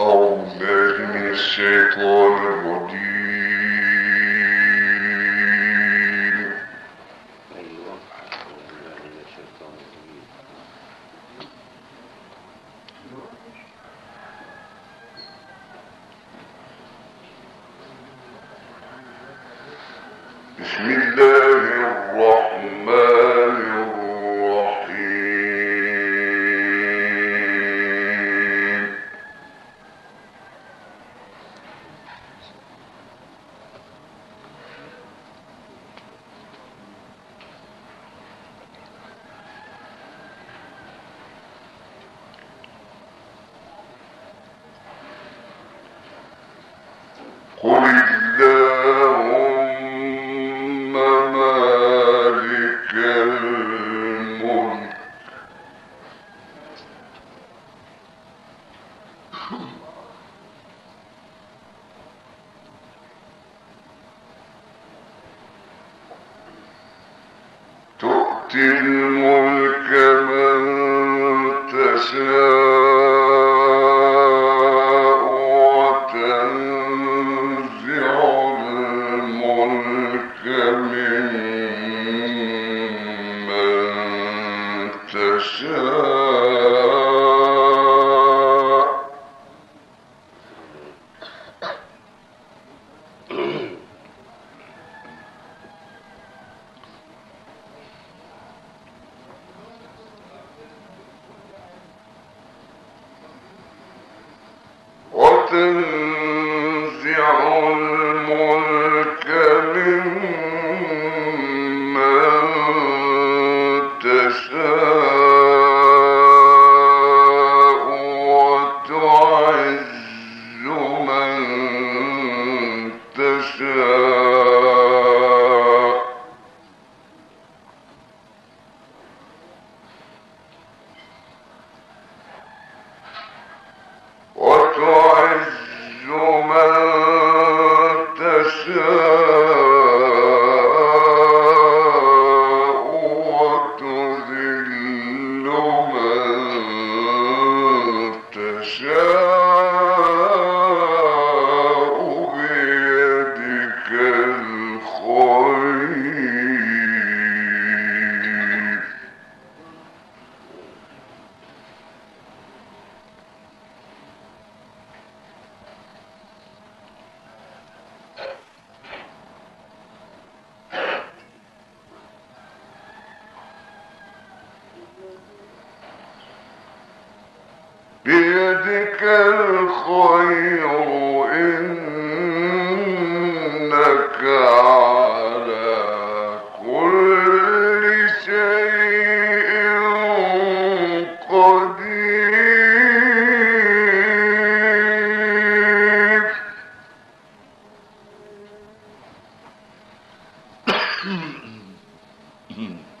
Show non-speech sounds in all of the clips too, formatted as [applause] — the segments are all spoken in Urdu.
أعوذ بالله من الشيطان الرجيم Holy بيدك الخير إنك على كل شيء قدير Mm-hmm. [coughs]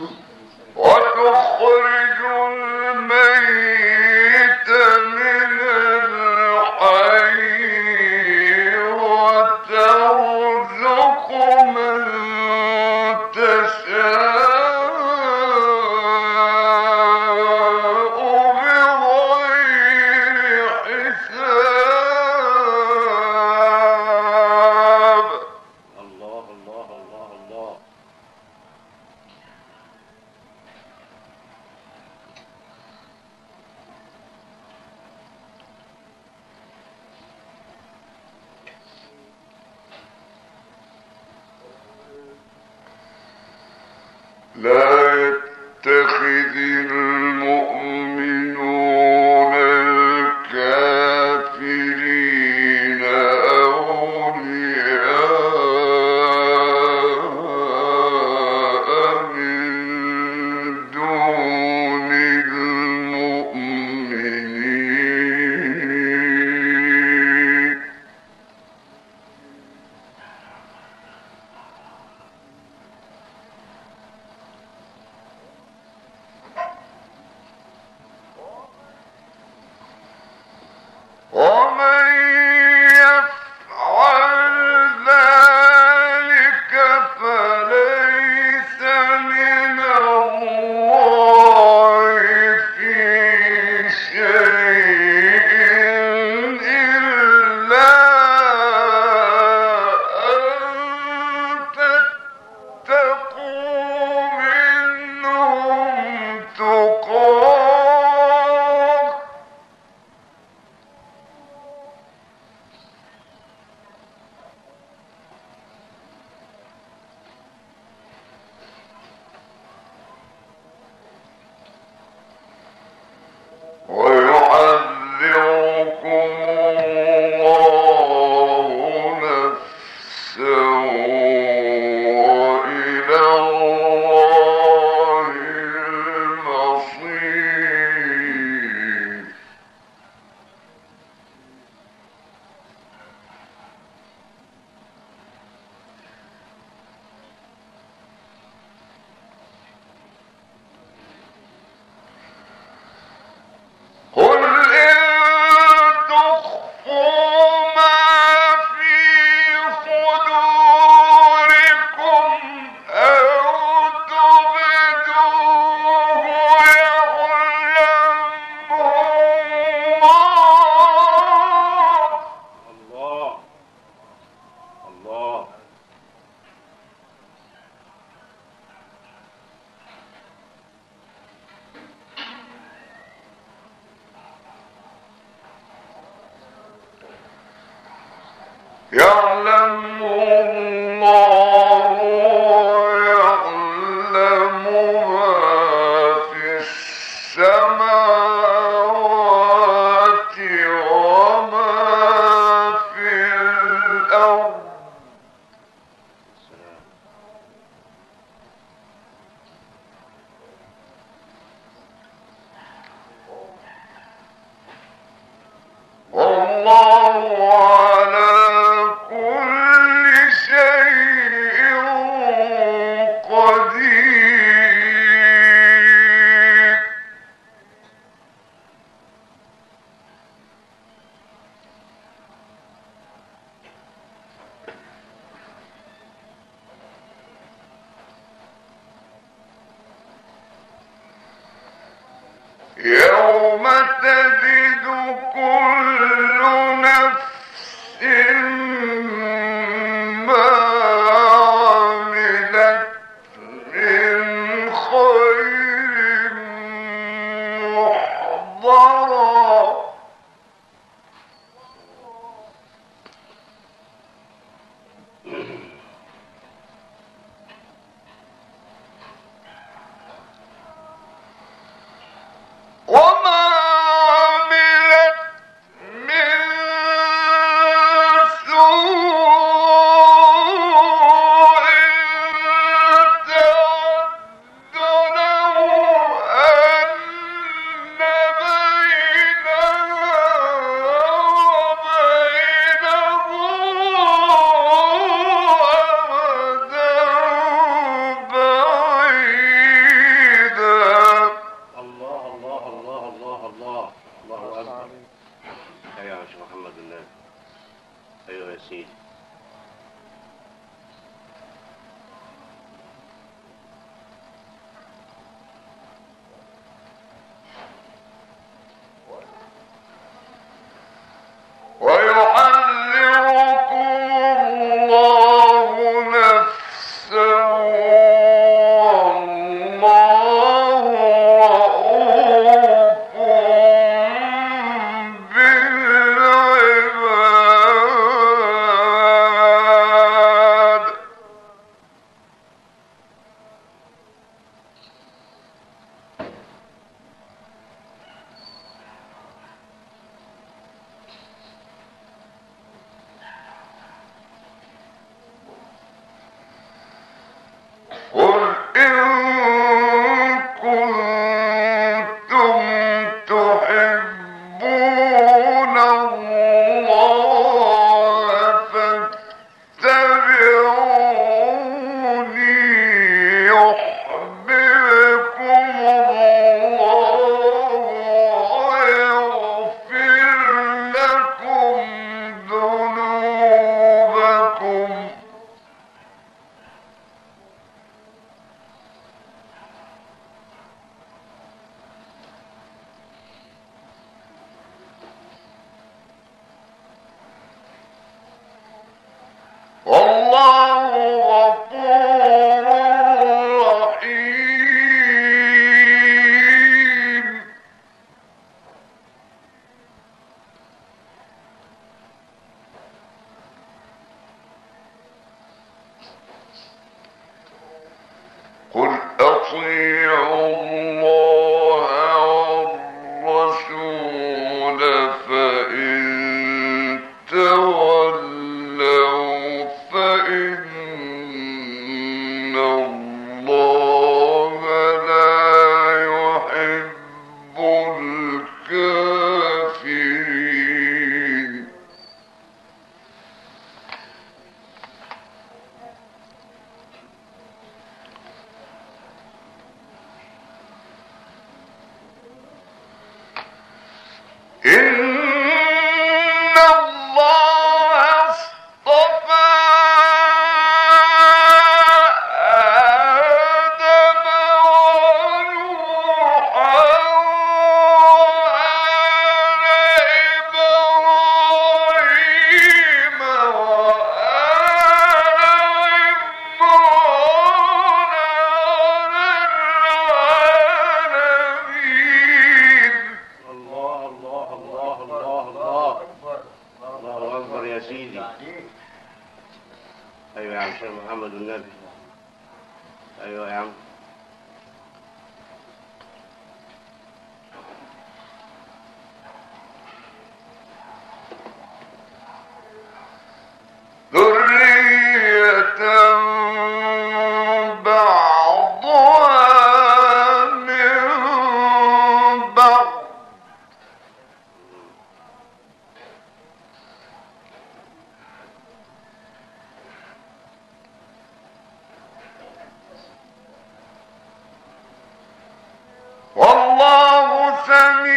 وتخرج لا السماوات يوم تجد كل نفس الله ہے محمد النبی ايوه يا عم والله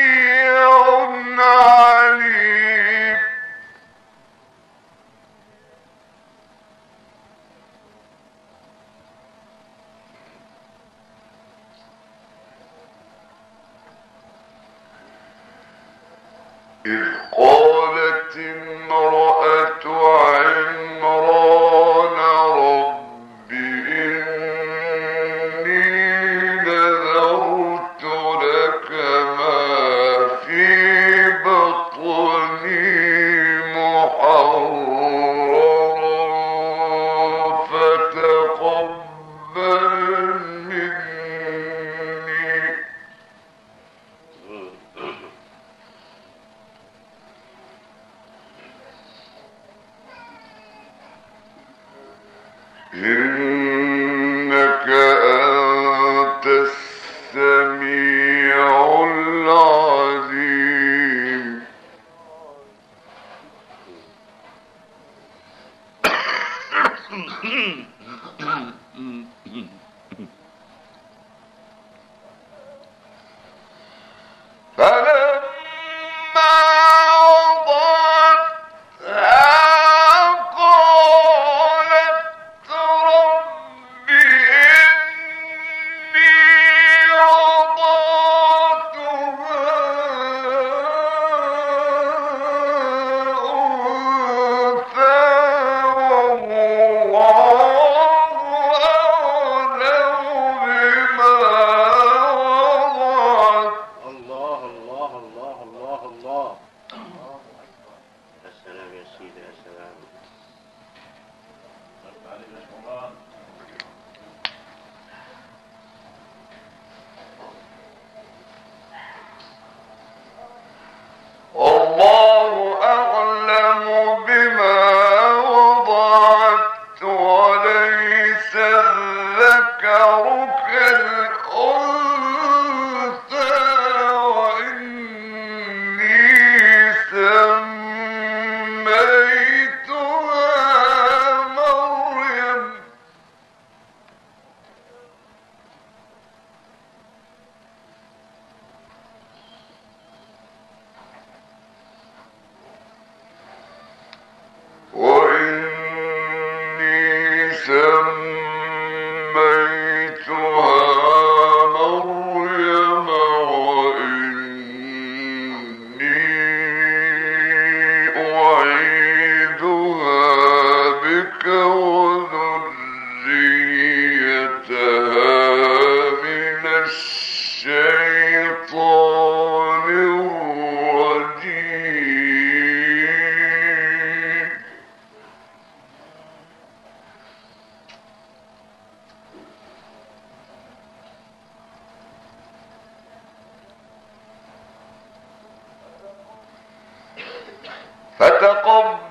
فتقبل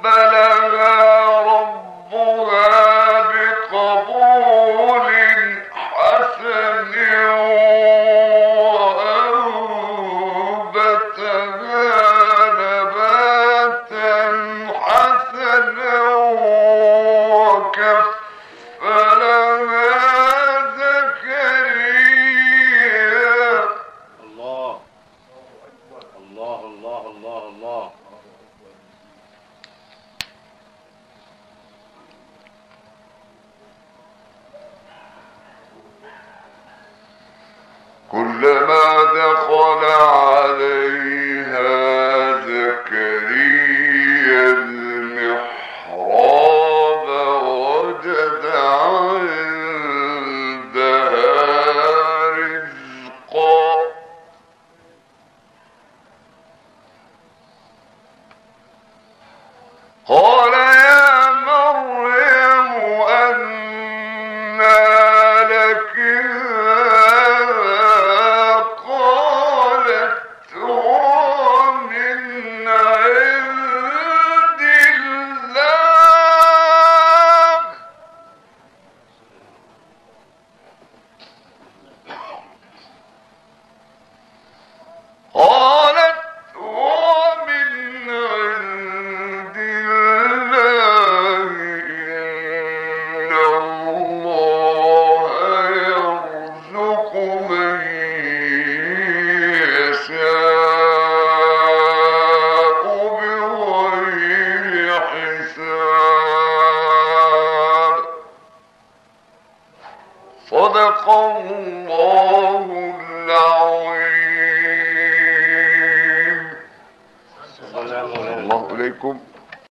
فلا دخل عليه